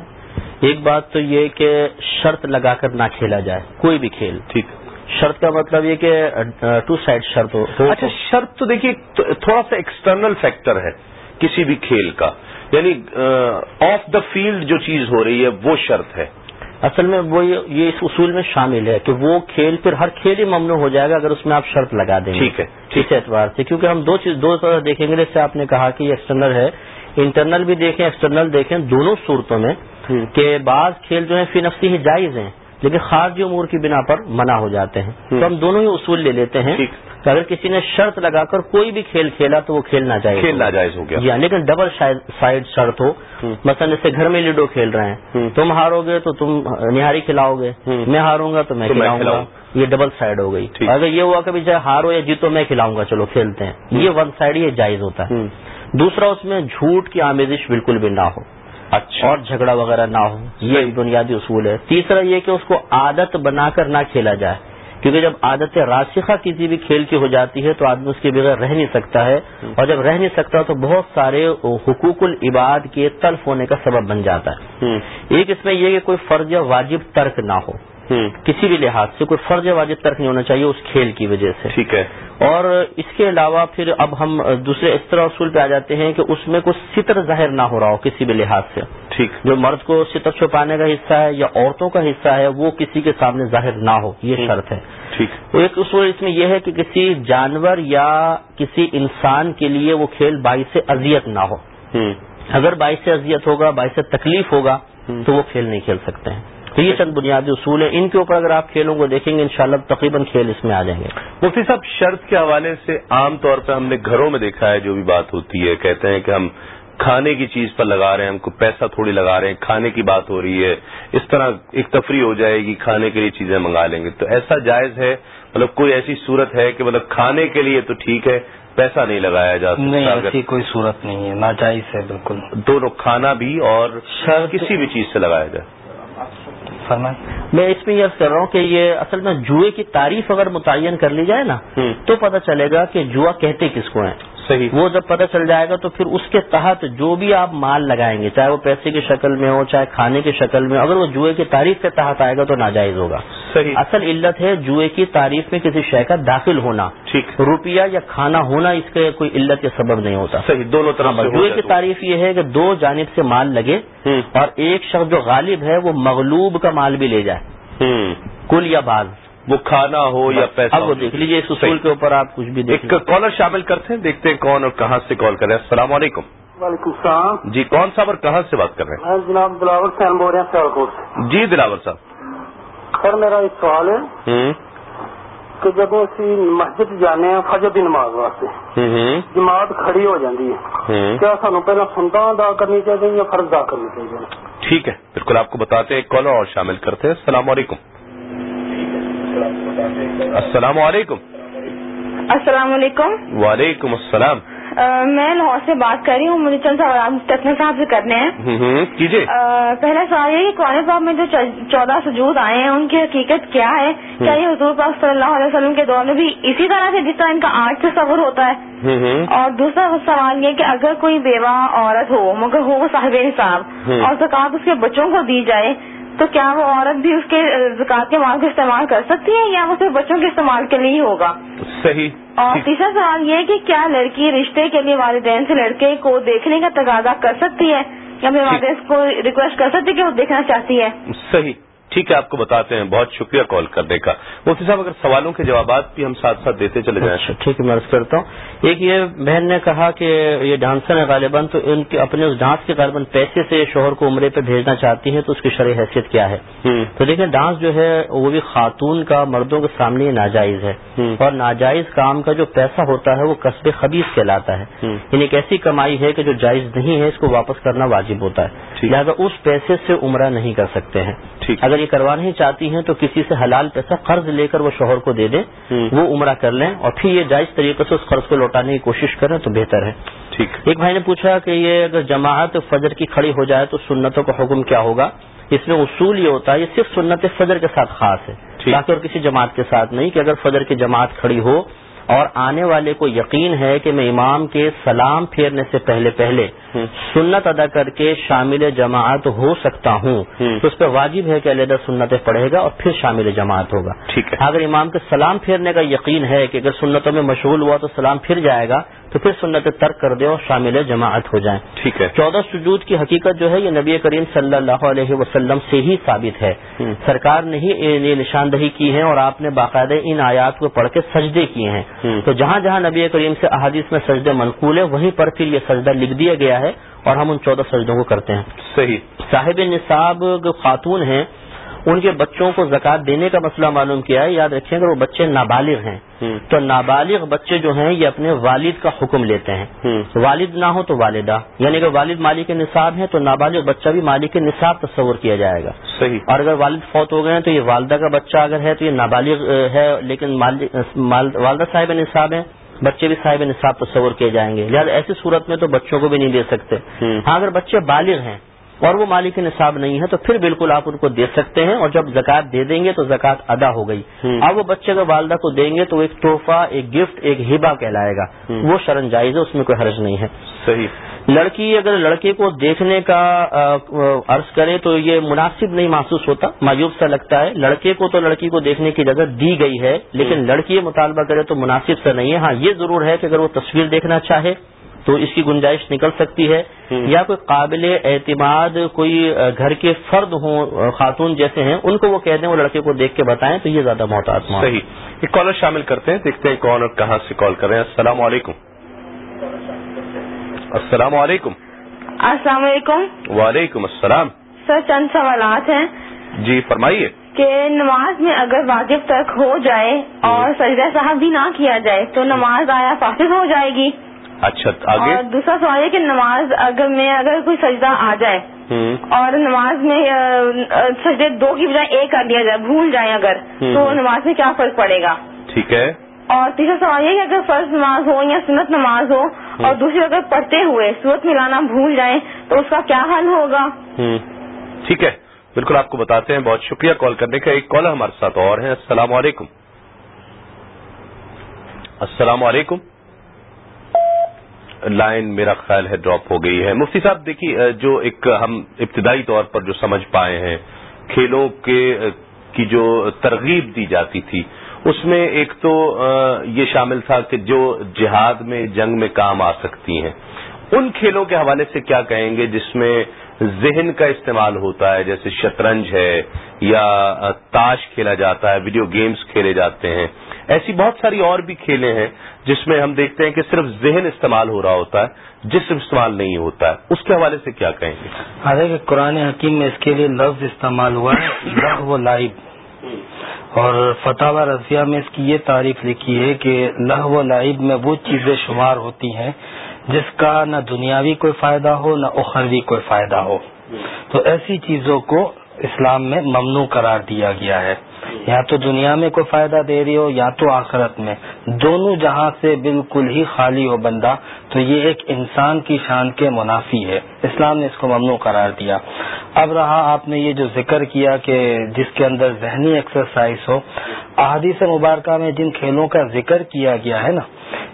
ایک بات تو یہ کہ شرط لگا کر نہ کھیلا جائے کوئی بھی کھیل۔ ٹھیک۔ شرط کا مطلب یہ کہ ٹو سائڈ شرط ہو- اچھا شرط تو دیکھیے تھوڑا سا ایکسٹرنل فیکٹر ہے کسی بھی کھیل کا۔ یعنی آف دا فیلڈ جو چیز ہو رہی ہے وہ شرط ہے۔ اصل میں وہ یہ اس اصول میں شامل ہے کہ وہ کھیل پھر ہر کھیل ہی ممنوع ہو جائے گا اگر اس میں آپ شرط لگا دیں ٹھیک ہے اس اعتبار سے کیونکہ ہم دو چیز دو طرح دیکھیں گے جیسے آپ نے کہا کہ یہ ایکسٹرنل ہے۔ انٹرنل بھی دیکھیں ایکسٹرنل دیکھیں دونوں صورتوں میں۔ کہ بعض کھیل جو ہیں فی نفسی ہی جائز ہیں۔ لیکن خارجی امور کی بنا پر منع ہو جاتے ہیں۔ تو ہم دونوں ہی اصول لے لیتے ہیں۔ کہ اگر کسی نے شرط لگا کر کوئی بھی کھیل کھیلا تو وہ کھیل ناجائز کھیل۔ ناجائز ہو گیا یا لیکن ڈبل سائڈ شرط ہو۔ مثلا جیسے گھر میں لوڈو کھیل رہے ہیں۔ تم ہارو گے تو تم نہاری کھلاؤ گے۔ میں ہاروں گا تو میں کھلاؤں گا۔ یہ ڈبل سائڈ ہو گئی۔ اگر یہ ہوا کہ چاہے ہارو یا جیتو میں کھلاؤں گا چلو کھیلتے ہیں یہ ون سائڈ یہ جائز ہوتا ہے۔ دوسرا اس میں جھوٹ کی آمیزش بالکل بھی نہ ہو اچھا۔ اور جھگڑا وغیرہ نہ ہو۔ یہ ایک بنیادی اصول ہے۔ تیسرا یہ کہ اس کو عادت بنا کر نہ کھیلا جائے۔ کیونکہ جب عادت راسخہ کسی بھی کھیل کی ہو جاتی ہے تو آدمی اس کے بغیر رہ نہیں سکتا ہے۔ اور جب رہ نہیں سکتا تو بہت سارے حقوق العباد کے تلف ہونے کا سبب بن جاتا ہے۔ ایک اس میں یہ کہ کوئی فرض یا واجب ترک نہ ہو۔ کسی بھی لحاظ سے کوئی فرض واجب ترک نہیں ہونا چاہیے اس کھیل کی وجہ سے۔ ٹھیک ہے۔ اور اس کے علاوہ پھر اب ہم دوسرے اس طرح اصول پہ آ جاتے ہیں کہ اس میں کوئی ستر ظاہر نہ ہو رہا ہو کسی بھی لحاظ سے۔ ٹھیک۔ جو مرد کو ستر چھپانے کا حصہ ہے یا عورتوں کا حصہ ہے وہ کسی کے سامنے ظاہر نہ ہو یہ شرط ہے۔ ٹھیک۔ ایک اصول اس میں یہ ہے کہ کسی جانور یا کسی انسان کے لیے وہ کھیل باعث اذیت نہ ہو۔ اگر باعث اذیت ہوگا باعث تکلیف ہوگا تو وہ کھیل نہیں کھیل سکتے ہیں۔ تو یہ چند بنیادی اصول ہیں۔ ان کے اوپر اگر آپ کھیلوں کو دیکھیں گے انشاءاللہ تقریباً کھیل اس میں آ جائیں گے۔ مفتی صاحب شرط کے حوالے سے عام طور پہ ہم نے گھروں میں دیکھا ہے جو بھی بات ہوتی ہے کہتے ہیں کہ ہم کھانے کی چیز پر لگا رہے ہیں ہم کو پیسہ تھوڑی لگا رہے ہیں کھانے کی بات ہو رہی ہے اس طرح ایک تفریح ہو جائے گی کھانے کے لیے چیزیں منگا لیں گے۔ تو ایسا جائز ہے؟ مطلب کوئی ایسی صورت ہے کہ مطلب کھانے کے لیے تو ٹھیک ہے پیسہ نہیں لگایا جا نہیں ایسی کوئی صورت نہیں ہے ناجائز ہے بالکل۔ دونوں کھانا بھی اور کسی بھی چیز سے لگایا جائے۔ فرمائیں میں اس میں یہ کر رہا ہوں کہ یہ اصل میں جوئے کی تعریف اگر متعین کر لی جائے نا۔ تو پتہ چلے گا کہ جوا کہتے کس کو ہیں صحیح۔ وہ جب پتہ چل جائے گا تو پھر اس کے تحت جو بھی آپ مال لگائیں گے چاہے وہ پیسے کی شکل میں ہو چاہے کھانے کی شکل میں اگر وہ جوئے کی تعریف کے تحت آئے گا تو ناجائز ہوگا۔ صحیح۔ اصل علت ہے جوئے کی تعریف میں کسی شے کا داخل ہونا۔ ٹھیک۔ روپیہ یا کھانا ہونا اس کے کوئی علت کے سبب نہیں ہوتا۔ صحیح دونوں ہو جوئے کی تعریف یہ ہے کہ دو جانب سے مال لگے۔ اور ایک شخص جو غالب ہے وہ مغلوب کا مال بھی لے جائے۔ کل یا بعض وہ کھانا ہو یا پیسہ اب وہ ہو۔ دیکھ لیجیے اس اصول۔ کے اوپر آپ کچھ بھی دیکھ ایک کالر شامل کرتے ہیں دیکھتے ہیں کون اور کہاں سے کال کر رہے ہیں۔ السلام علیکم۔ وعلیکم السلام۔ جی کون صاحب اور کہاں سے بات کر رہے میں جناب دلاور سین بول رہے ہیں سیالکوٹ سے۔ ہیں جی دلاور صاحب۔ سر میرا ایک سوال ہے کہ جب اسی مسجد جانے ہیں فجر کی نماز واسطے جماعت کھڑی ہو جاتی ہے کیا سانو پہلے سنتا ادا کرنی چاہیے یا فرض ادا کرنی چاہیے؟ ٹھیک ہے بالکل آپ کو بتاتے ہیں ایک کالر اور شامل کرتے ہیں۔ السلام علیکم۔ السلام علیکم. السلام علیکم. وعلیکم السلام. میں لاہور سے بات کر رہی ہوں مجھے چند سوال ٹیکنل صاحب سے کرنے ہیں۔ کیجیے۔ پہلا سوال یہ کہ قرآن پاک میں جو چودہ سجود آئے ہیں ان کی حقیقت کیا ہے؟ کیا یہ حضور پاک صلی اللہ علیہ وسلم کے دور میں بھی اسی طرح سے جس طرح ان کا آٹھ تصور ہوتا ہے؟ اور دوسرا سوال یہ کہ اگر کوئی بیوہ عورت ہو مگر ہو وہ صاحب حساب۔ اور زکوٰۃ اس کے بچوں کو دی جائے تو کیا وہ عورت بھی اس کے زکوٰۃ کے مال کا استعمال کر سکتی ہے یا وہ صرف بچوں کے استعمال کے لیے ہی ہوگا؟ صحیح. اور ٹھیک۔ تیسرا سوال یہ ہے کہ کیا لڑکی رشتے کے لیے والدین سے لڑکے کو دیکھنے کا تقاضا کر سکتی ہے یا اپنے والدین کو ریکویسٹ کر سکتی ہے کہ وہ دیکھنا چاہتی ہے؟ صحیح. ٹھیک ہے آپ کو بتاتے ہیں۔ بہت شکریہ کال کرنے کا۔ مفتی صاحب اگر سوالوں کے جوابات بھی ہم ساتھ ساتھ دیتے چلے جائیں۔ اچھا ٹھیک ہے میں عرض کرتا ہوں۔ ایک یہ بہن نے کہا کہ یہ ڈانسر ہے غالباً تو ان کے اپنے اس ڈانس کے غالباً پیسے سے شوہر کو عمرے پہ بھیجنا چاہتی ہیں تو اس کی شرح حیثیت کیا ہے؟ تو دیکھیں ڈانس جو ہے وہ بھی خاتون کا مردوں کے سامنے ناجائز ہے۔ اور ناجائز کام کا جو پیسہ ہوتا ہے وہ قصب خبیص کہلاتا ہے۔ یعنی ایک ایسی کمائی ہے کہ جو جائز نہیں ہے اس کو واپس کرنا واجب ہوتا ہے۔ لہٰذا اس پیسے سے عمرہ نہیں کر سکتے ہیں۔ اگر یہ کروا نہیں چاہتی ہیں تو کسی سے حلال پیسہ قرض لے کر وہ شوہر کو دے دیں۔ وہ عمرہ کر لیں اور پھر یہ جائز طریقے سے اس قرض کو لوٹانے کی کوشش کریں تو بہتر ہے ٹھیک ایک بھائی نے پوچھا کہ یہ اگر جماعت فجر کی کھڑی ہو جائے تو سنتوں کا حکم کیا ہوگا اس میں اصول یہ ہوتا ہے یہ صرف سنت فجر کے ساتھ خاص ہے۔ باقی اور کسی جماعت کے ساتھ نہیں کہ اگر فجر کی جماعت کھڑی ہو اور آنے والے کو یقین ہے کہ میں امام کے سلام پھیرنے سے پہلے پہلے۔ سنت ادا کر کے شامل جماعت ہو سکتا ہوں ہوں۔ تو اس پہ واجب ہے کہ علیحدہ سنتیں پڑھے گا اور پھر شامل جماعت ہوگا ٹھیک ہے اگر امام کے سلام پھیرنے کا یقین ہے کہ اگر سنتوں میں مشغول ہوا تو سلام پھر جائے گا تو پھر سنت ترک کر دے اور شامل جماعت ہو جائیں۔ ٹھیک ہے۔ چودہ سجود کی حقیقت جو ہے یہ نبی کریم صلی اللہ علیہ وسلم سے ہی ثابت ہے۔ سرکار نے ہی یہ نشاندہی کی ہے اور آپ نے باقاعدہ ان آیات کو پڑھ کے سجدے کیے ہیں۔ تو جہاں جہاں نبی کریم سے احادیث میں سجدے منقول ہے وہیں پر پھر یہ سجدہ لکھ دیا گیا ہے اور ہم ان چودہ سجدوں کو کرتے ہیں۔ صحیح۔ صاحب نصاب خاتون ہیں۔ ان کے بچوں کو زکات دینے کا مسئلہ معلوم کیا ہے۔ یاد رکھیں کہ وہ بچے نابالغ ہیں۔ تو نابالغ بچے جو ہیں یہ اپنے والد کا حکم لیتے ہیں۔ والد نہ ہو تو والدہ۔ یعنی کہ والد مالک نصاب ہے تو نابالغ بچہ بھی مالک نصاب تصور کیا جائے گا۔ صحیح۔ اور اگر والد فوت ہو گئے ہیں تو یہ والدہ کا بچہ اگر ہے تو یہ نابالغ ہے۔ لیکن والدہ صاحب نصاب ہے بچے بھی صاحب نصاب تصور کیے جائیں گے۔ لہٰذا ایسی صورت میں تو بچوں کو بھی نہیں دے سکتے۔ ہاں اگر بچے بالغ ہیں اور وہ مالی کے نصاب نہیں ہے تو پھر بالکل آپ ان کو دے سکتے ہیں اور جب زکوٰۃ دے دیں گے تو زکوٰۃ ادا ہو گئی۔ اب وہ بچے اگر والدہ کو دیں گے تو ایک تحفہ ایک گفٹ ایک ہبا کہلائے گا۔ وہ شرن جائز ہے اس میں کوئی حرج نہیں ہے۔ صحیح۔ لڑکی اگر لڑکے کو دیکھنے کا عرض کرے تو یہ مناسب نہیں محسوس ہوتا مایوب سا لگتا ہے۔ لڑکے کو تو لڑکی کو دیکھنے کی اجازت دی گئی ہے لیکن لڑکی مطالبہ کرے تو مناسب سا نہیں ہے۔ ہاں یہ ضرور ہے کہ اگر وہ تصویر دیکھنا چاہے تو اس کی گنجائش نکل سکتی ہے۔ یا کوئی قابل اعتماد کوئی گھر کے فرد ہوں خاتون جیسے ہیں ان کو وہ کہہ دیں وہ لڑکے کو دیکھ کے بتائیں تو یہ زیادہ محتاط۔ صحیح۔ ایک کالر شامل کرتے ہیں دیکھتے ہیں کون اور کہاں سے کال کر رہے ہیں۔ السلام علیکم۔ السلام علیکم۔ السلام علیکم۔ وعلیکم السلام۔ سر چند سوالات ہیں۔ جی فرمائیے۔ کہ نماز میں اگر واجب ترک ہو جائے اور سجدہ صاحب بھی نہ کیا جائے تو نماز آیا فاسد ہو جائے گی؟ اچھا آگے؟ دوسرا سوال یہ کہ نماز اگر میں اگر کوئی سجدہ آ جائے اور نماز میں سجدے دو کی بجائے ایک کر دیا جائے بھول جائیں اگر۔ تو نماز میں کیا فرق پڑے گا؟ ٹھیک ہے۔ اور تیسرا سوال یہ کہ اگر فرض نماز ہو یا سنت نماز ہو اور دوسری اگر پڑھتے ہوئے صورت ملانا بھول جائیں تو اس کا کیا حل ہوگا؟ ٹھیک ہے۔ بالکل آپ کو بتاتے ہیں بہت شکریہ کال کرنے کا۔ ایک کالر ہمارے ساتھ اور ہیں السلام علیکم۔ السلام علیکم۔ لائن میرا خیال ہے ڈراپ ہو گئی ہے۔ مفتی صاحب، دیکھیے جو ایک ہم ابتدائی طور پر جو سمجھ پائے ہیں، کھیلوں کے کی جو ترغیب دی جاتی تھی، اس میں ایک تو یہ شامل تھا کہ جو جہاد میں، جنگ میں کام آ سکتی ہیں۔ ان کھیلوں کے حوالے سے کیا کہیں گے جس میں ذہن کا استعمال ہوتا ہے؟ جیسے شطرنج ہے یا تاش کھیلا جاتا ہے، ویڈیو گیمز کھیلے جاتے ہیں۔ ایسی بہت ساری اور بھی کھیلیں ہیں جس میں ہم دیکھتے ہیں کہ صرف ذہن استعمال ہو رہا ہوتا ہے، جسم استعمال نہیں ہوتا ہے۔ اس کے حوالے سے کیا کہیں گے؟ حالانکہ قرآن حکیم میں اس کے لیے لفظ استعمال ہوا ہے لغ و لائب اور فتح رضیہ میں اس کی یہ تعریف لکھی ہے کہ لہ و لائب میں وہ چیزیں شمار ہوتی ہیں جس کا نہ دنیاوی کوئی فائدہ ہو، نہ اخروی کوئی فائدہ ہو۔ تو ایسی چیزوں کو اسلام میں ممنوع قرار دیا گیا ہے۔ یا تو دنیا میں کوئی فائدہ دے رہی ہو یا تو آخرت میں۔ دونوں جہاں سے بالکل ہی خالی ہو بندہ، تو یہ ایک انسان کی شان کے منافی ہے۔ اسلام نے اس کو ممنوع قرار دیا۔ اب رہا آپ نے یہ جو ذکر کیا کہ جس کے اندر ذہنی ایکسرسائز ہو، احادیث مبارکہ میں جن کھیلوں کا ذکر کیا گیا ہے نا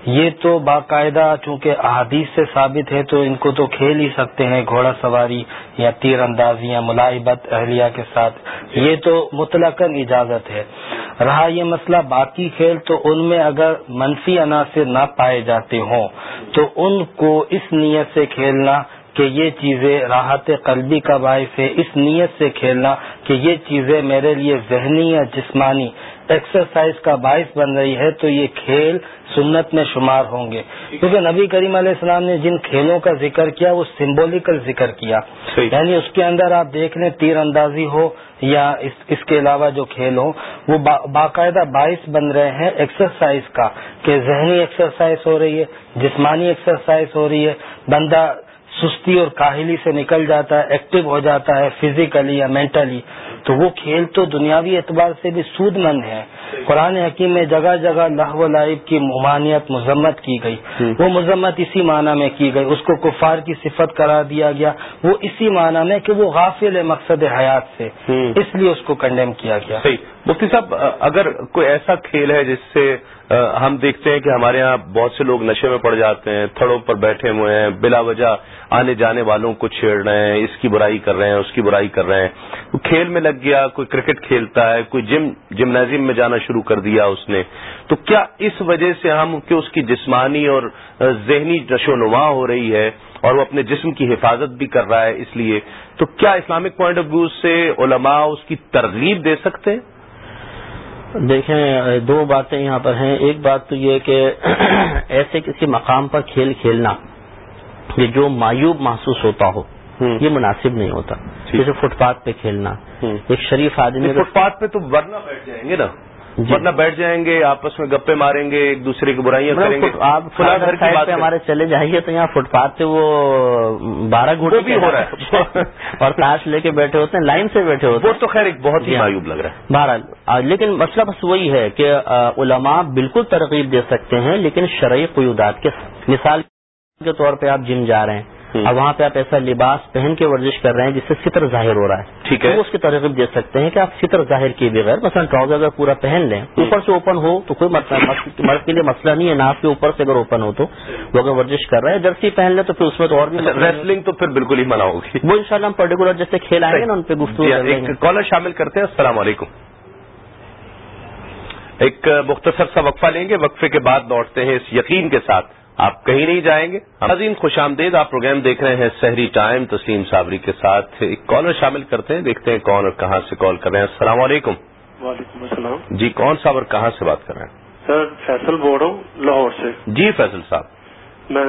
یہ تو باقاعدہ چونکہ احادیث سے ثابت ہے تو ان کو تو کھیل ہی سکتے ہیں، گھوڑا سواری یا تیر اندازی یا ملاحبت اہلیہ کے ساتھ۔ یہ تو مطلق اجازت ہے۔ رہا یہ مسئلہ باقی کھیل تو ان میں اگر منفی عناصر نہ پائے جاتے ہوں تو ان کو اس نیت سے کھیلنا کہ یہ چیزیں راحت قلبی کا باعث ہے اس نیت سے کھیلنا کہ یہ چیزیں میرے لیے ذہنی یا جسمانی ایکسرسائز کا باعث بن رہی ہے تو یہ کھیل سنت میں شمار ہوں گے۔ کیونکہ نبی کریم علیہ السلام نے جن کھیلوں کا ذکر کیا وہ سمبولیکل ذکر کیا۔ یعنی اس کے اندر آپ دیکھ لیں تیر اندازی ہو یا اس اس کے علاوہ جو کھیل ہو وہ با باقاعدہ باعث بن رہے ہیں ایکسرسائز کا کہ ذہنی ایکسرسائز ہو رہی ہے جسمانی ایکسرسائز ہو رہی ہے۔ بندہ سستی اور کاہلی سے نکل جاتا ہے ایکٹیو ہو جاتا ہے فزیکلی یا مینٹلی تو وہ کھیل تو دنیاوی اعتبار سے بھی سود مند ہے۔ قرآن حکیم میں جگہ جگہ لہ و لائب کی ممانعت مذمت کی گئی۔ وہ مذمت اسی معنی میں کی گئی۔ اس کو کفار کی صفت قرار دیا گیا۔ وہ اسی معنی میں کہ وہ غافل ہے مقصد حیات سے۔ اس لیے اس کو کنڈیم کیا گیا۔ صحیح۔ مفتی صاحب اگر کوئی ایسا کھیل ہے جس سے ہم دیکھتے ہیں کہ ہمارے یہاں بہت سے لوگ نشے میں پڑ جاتے ہیں، تھڑوں پر بیٹھے ہوئے ہیں، بلا وجہ آنے جانے والوں کو چھیڑ رہے ہیں، اس کی برائی کر رہے ہیں، اس کی برائی کر رہے ہیں۔ کھیل میں لگ گیا، کوئی کرکٹ کھیلتا ہے، کوئی جم، جمنازیم میں جانا شروع کر دیا اس نے۔ تو کیا اس وجہ سے ہم، کہ اس کی جسمانی اور ذہنی نشو و نما ہو رہی ہے اور وہ اپنے جسم کی حفاظت بھی کر رہا ہے اس لیے؟ تو کیا اسلامک پوائنٹ آف ویو سے علماء اس کی ترغیب دے سکتے ہیں؟ دیکھیں دو باتیں یہاں پر ہیں۔ ایک بات تو یہ کہ ایسے کسی مقام پر کھیل کھیلنا کہ جو مایوب محسوس ہوتا ہو یہ مناسب نہیں ہوتا۔ جیسے فٹ پاتھ پہ کھیلنا۔ ایک شریف آدمی فٹ پاتھ پہ تو ورنہ بیٹھ جائیں گے نا۔ ورنہ بیٹھ جائیں گے آپس میں گپے ماریں گے ایک دوسرے کی برائیاں کریں گے۔ آپ فلاں گھر کی بات ہمارے چلے جائیے تو یہاں فٹ پاتھ پہ وہ بارہ گھوڑے بھی ہو رہا ہے اور تاش لے کے بیٹھے ہوتے ہیں لائن سے بیٹھے ہوتے وہ ہیں۔ تو خیر ایک بہت ہی مایوب لگ رہا ہے۔ بہرحال لیکن مسئلہ بس وہی ہے کہ علماء بالکل ترغیب دے سکتے ہیں لیکن شرعی قیودات کے مثال کے طور پہ آپ جم جا رہے ہیں۔ اب وہاں پہ آپ ایسا لباس پہن کے ورزش کر رہے ہیں جس سے ستر ظاہر ہو رہا ہے. ٹھیک ہے. اس کی ترغیب دے سکتے ہیں کہ آپ ستر ظاہر کیے بغیر مثلا ٹراؤزر اگر پورا پہن لیں اوپر سے اوپن ہو تو کوئی مسئلہ مرد کے لیے مسئلہ نہیں ہے ناف کے اوپر سے اگر اوپن ہو تو وہ اگر ورزش کر رہے ہیں جرسی پہن لیں تو پھر اس میں تو اور بھی۔ ریسلنگ تو پھر بالکل ہی منع ہوگی. وہ انشاءاللہ ہم پرٹیکولر جیسے کھیل آئیں گے نا ان پہ گفتگو جی کالر شامل کرتے ہیں السلام علیکم. ایک مختصر سا وقفہ لیں گے وقفے کے بعد لوٹتے ہیں اس یقین کے ساتھ. آپ کہیں نہیں جائیں گے۔ عظیم خوش آمدید آپ پروگرام دیکھ رہے ہیں سحری ٹائم۔ تسلیم صابری کے ساتھ ایک کالر شامل کرتے ہیں۔ دیکھتے ہیں کون اور کہاں سے کال کر رہے ہیں۔ السلام علیکم۔ وعلیکم السلام۔ جی کون صاحب اور کہاں سے بات کر رہے ہیں؟ سر فیصل بول رہا ہوں لاہور سے۔ جی فیصل صاحب۔ میں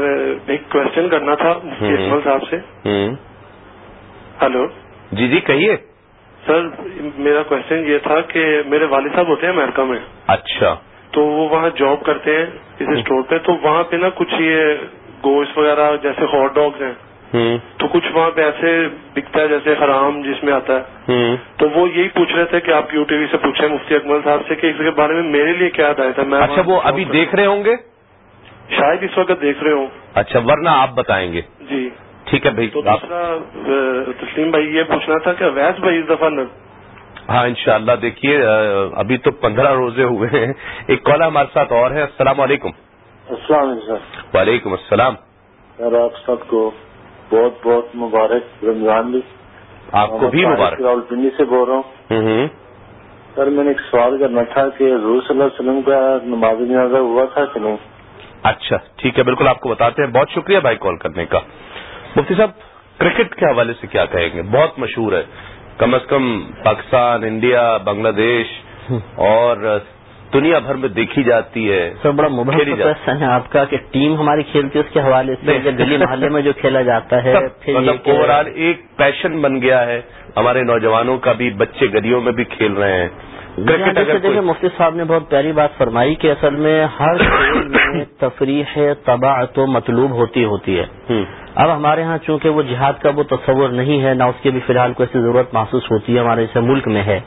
ایک کوشچن کرنا تھا۔ اکمل صاحب سے۔ ہلو۔ جی جی کہیے۔ سر میرا کوشچن یہ تھا کہ میرے والد صاحب ہوتے ہیں امریکہ میں۔ اچھا۔ تو وہ وہاں جاب کرتے ہیں اس اسٹور پہ تو وہاں پہ نا کچھ یہ گوشت وغیرہ جیسے ہاٹ ڈاگز ہیں۔ تو کچھ وہاں پہ ایسے بکتا ہے جیسے حرام جس میں آتا ہے۔ تو وہ یہی پوچھ رہے تھے کہ آپ یو ٹی وی سے پوچھیں مفتی اکمل صاحب سے کہ اس کے بارے میں میرے لیے کیا ہدایت ہے۔ میں اچھا وہ ابھی دیکھ رہے ہوں گے؟ شاید اس وقت دیکھ رہے ہوں۔ اچھا ورنہ آپ بتائیں گے۔ جی۔ ٹھیک ہے بھائی دوسرا تسلیم بھائی یہ پوچھنا تھا کہ ویس بھائی اس دفعہ ہاں انشاءاللہ دیکھیے ابھی تو پندرہ روزے ہوئے ہیں۔ ایک کالر ہمارے ساتھ اور ہے۔ السلام علیکم۔ السلام علیکم وعلیکم السلام۔ سر آپ سب کو بہت بہت مبارک رمضان بھی۔ آپ کو بھی مبارک۔ راول پنڈی سے بول رہا ہوں۔ سر میں نے ایک سوال کرنا تھا کہ حضور صلی اللہ علیہ وسلم کا نماز جنازہ ہوا تھا کہ نہیں؟ اچھا ٹھیک ہے بالکل آپ کو بتاتے ہیں۔ بہت شکریہ بھائی کال کرنے کا۔ مفتی صاحب کرکٹ کے حوالے سے کیا کہیں گے؟ بہت مشہور ہے۔ کم از کم پاکستان انڈیا بنگلہ دیش اور دنیا بھر میں دیکھی جاتی ہے سر بڑا ہے۔ آپ کا کہ ٹیم ہماری کھیلتی ہے اس کے حوالے سے گلی محلے میں جو کھیلا جاتا ہے مطلب اوور آل ایک پیشن بن گیا ہے۔ ہمارے نوجوانوں کا بھی بچے گلیوں میں بھی کھیل رہے ہیں۔ جی دیکھیں مفتی صاحب نے بہت پیاری بات فرمائی کہ اصل میں ہر کھیل میں تفریح تباہ تو مطلوب ہوتی ہوتی ہے۔ اب ہمارے ہاں چونکہ وہ جہاد کا وہ تصور نہیں ہے نہ اس کی بھی فی الحال کوئی ایسی ضرورت محسوس ہوتی ہے ہمارے جیسے ملک میں ہے۔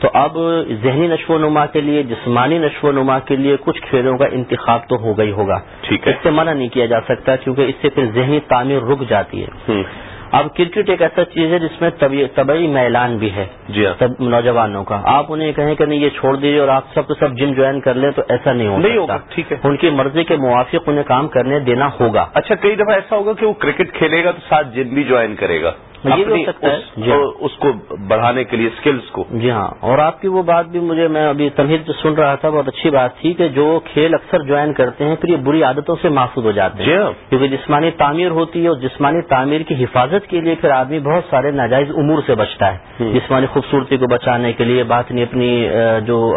تو اب ذہنی نشو و نما کے لیے جسمانی نشو و نما کے لیے کچھ کھیلوں کا انتخاب تو ہوگا۔ ہی ہوگا اس سے منع نہیں کیا جا سکتا کیونکہ اس سے پھر ذہنی تعمیر رک جاتی ہے۔ اب کرکٹ ایک ایسا چیز ہے جس میں طبی- طبعی میلان بھی ہے جی ہاں۔ سب نوجوانوں کا۔ آپ انہیں کہیں کہ نہیں یہ چھوڑ دیجیے اور آپ سب کو سب جم جوائن کر لیں تو ایسا نہیں ہو نہیں ہوگا ٹھیک ہے۔ ان کی مرضی کے موافق انہیں کام کرنے دینا ہوگا۔ اچھا کئی دفعہ ایسا ہوگا کہ وہ کرکٹ کھیلے گا تو ساتھ جم بھی جوائن کرے گا۔ اپنی اس- جی ہاں۔ اس کو بڑھانے کے لیے اسکلس کو۔ جی ہاں۔ اور آپ کی وہ بات بھی مجھے میں ابھی تمہید سن رہا تھا بہت اچھی بات تھی کہ جو کھیل اکثر جوائن کرتے ہیں پھر یہ بری عادتوں سے محفوظ ہو جاتے جی ہیں ہاں۔ کیونکہ جسمانی تعمیر ہوتی ہے اور جسمانی تعمیر کی حفاظت کے لیے پھر آدمی بہت سارے ناجائز امور سے بچتا ہے۔ جسمانی خوبصورتی کو بچانے کے لیے باطنی اپنی اہ، جو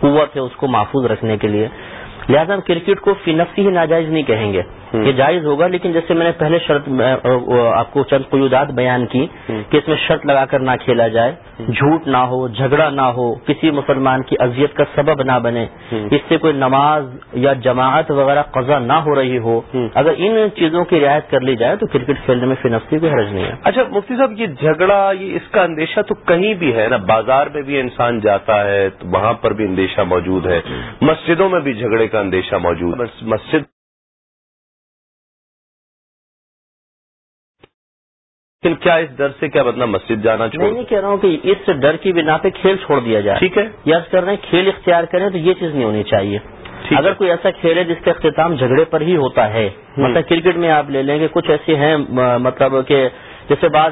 قوت ہے اس کو محفوظ رکھنے کے لیے۔ لہٰذا ہم کرکٹ کو فی نفسی ہی ناجائز نہیں کہیں گے۔ یہ جائز ہوگا لیکن جیسے میں نے پہلے شرط آپ کو چند قیودات بیان کی۔ کہ اس میں شرط لگا کر نہ کھیلا جائے جھوٹ نہ ہو جھگڑا نہ ہو کسی مسلمان کی اذیت کا سبب نہ بنے۔ اس سے کوئی نماز یا جماعت وغیرہ قضا نہ ہو رہی ہو۔ اگر ان چیزوں کی رعایت کر لی جائے تو کرکٹ کھیلنے میں فی نفسی کوئی حرج نہیں ہے اچھا مفتی صاحب یہ جھگڑا یہ اس کا اندیشہ تو کہیں بھی ہے نا بازار میں بھی انسان جاتا ہے تو وہاں پر بھی اندیشہ موجود ہے مسجدوں میں بھی جھگڑے کا اندیشہ موجود بس مسجد لیکن کیا اس ڈر سے کیا بدلا مسجد جانا میں چھوڑ نہیں کہہ رہا ہوں کہ اس ڈر کی بنا پہ کھیل چھوڑ دیا جائے۔ ٹھیک ہے۔ یس کر رہے ہیں کھیل اختیار کریں تو یہ چیز نہیں ہونی چاہیے۔ اگر کوئی ایسا کھیل ہے جس کا اختتام جھگڑے پر ہی ہوتا ہے۔ مثلا کرکٹ میں آپ لے لیں گے کچھ ایسے ہیں مطلب کہ جیسے بعد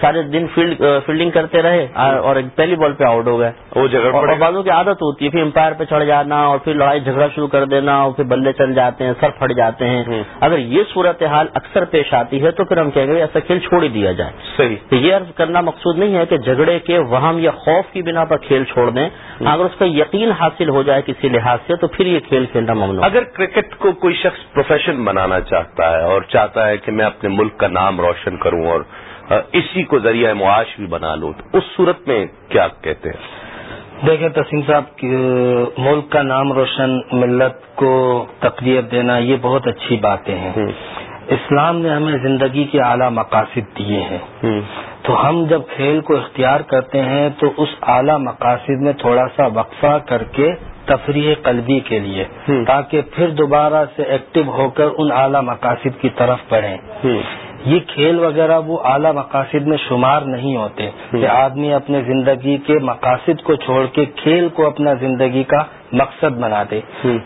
سارے دن فیلڈ فیلڈنگ کرتے رہے اور پہلی بال پہ آؤٹ ہو گئے۔ وہ اور بعضوں کی عادت ہوتی ہے پھر امپائر پہ چڑھ جانا اور پھر لڑائی جھگڑا شروع کر دینا اور پھر بلے چل جاتے ہیں سر پھٹ جاتے ہیں۔ اگر یہ صورتحال اکثر پیش آتی ہے تو پھر ہم کہیں گے ایسا کھیل چھوڑ ہی دیا جائے۔ صحیح۔ تو یہ عرض کرنا مقصود نہیں ہے کہ جھگڑے کے وہم یا خوف کی بنا پر کھیل چھوڑ دیں اگر اس کا یقین حاصل ہو جائے کسی لحاظ سے تو پھر یہ کھیل کھیلنا ممنوع اگر کرکٹ کو کوئی شخص پروفیشن بنانا چاہتا ہے اور چاہتا ہے کہ میں اپنے ملک کا نام روشن کروں اور اسی کو ذریعہ معاش بھی بنا تو اس صورت میں کیا کہتے ہیں؟ دیکھیں تسیم صاحب ملک کا نام روشن ملت کو تقریب دینا یہ بہت اچھی باتیں ہیں۔ اسلام نے ہمیں زندگی کے اعلیٰ مقاصد دیے ہیں۔ تو ہم جب کھیل کو اختیار کرتے ہیں تو اس اعلیٰ مقاصد میں تھوڑا سا وقفہ کر کے تفریح قلبی کے لیے۔ تاکہ پھر دوبارہ سے ایکٹیو ہو کر ان اعلیٰ مقاصد کی طرف بڑھیں۔ یہ کھیل وغیرہ وہ اعلیٰ مقاصد میں شمار نہیں ہوتے کہ آدمی اپنے زندگی کے مقاصد کو چھوڑ کے کھیل کو اپنا زندگی کا مقصد بنا دے.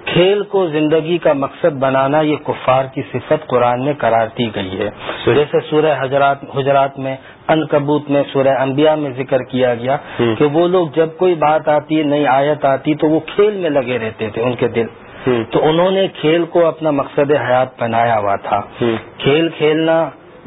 کھیل کو زندگی کا مقصد بنانا یہ کفار کی صفت قرآن میں قرار دی گئی ہے. جیسے سورہ حجرات حجرات میں ان کبوت میں سورہ انبیاء میں ذکر کیا گیا کہ وہ لوگ جب کوئی بات آتی نئی آیت آتی تو وہ کھیل میں لگے رہتے تھے ان کے دل. تو انہوں نے کھیل کو اپنا مقصد حیات بنایا ہوا تھا. کھیل کھیلنا